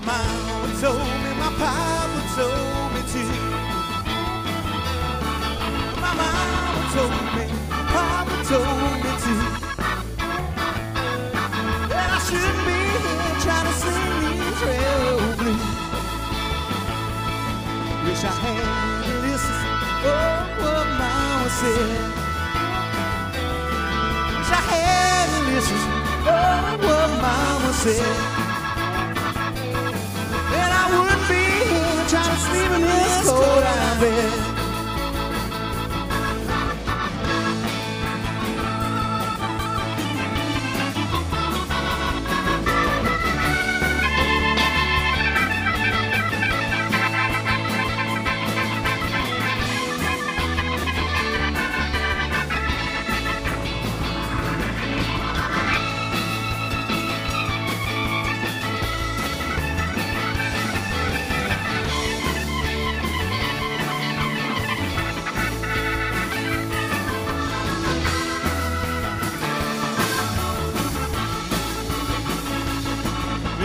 my mama told me, my papa told me to. My mama told me, papa told me to. That I shouldn't be here trying to sing these railroad blues. Wish I had listened, oh, what mama said. Wish I had listened, oh, what mama said. Here trying to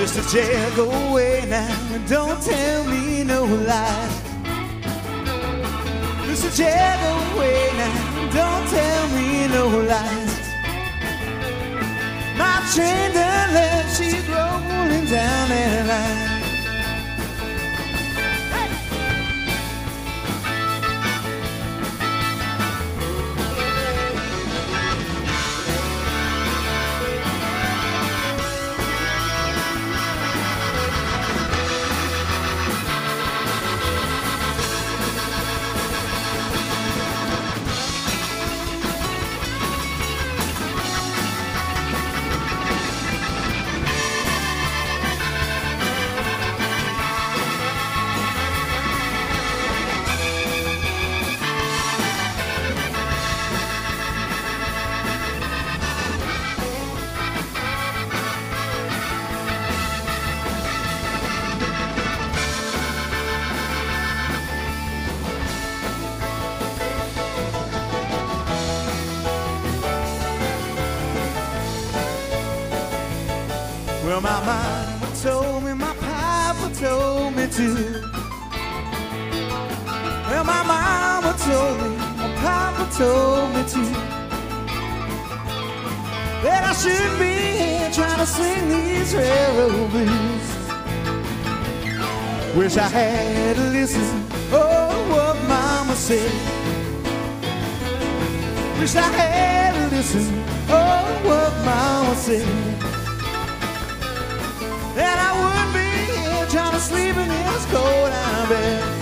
Mr. Jail, go away now and don't tell me no lies. Mr. Jail, go away now don't tell me no lies. My train Well, my mama told me, my papa told me to. Well, my mama told me, my papa told me to. That I shouldn't be here trying to sing these railroad blues. Wish I had listened, oh, what mama said. Wish I had listened, oh, what mama said. vez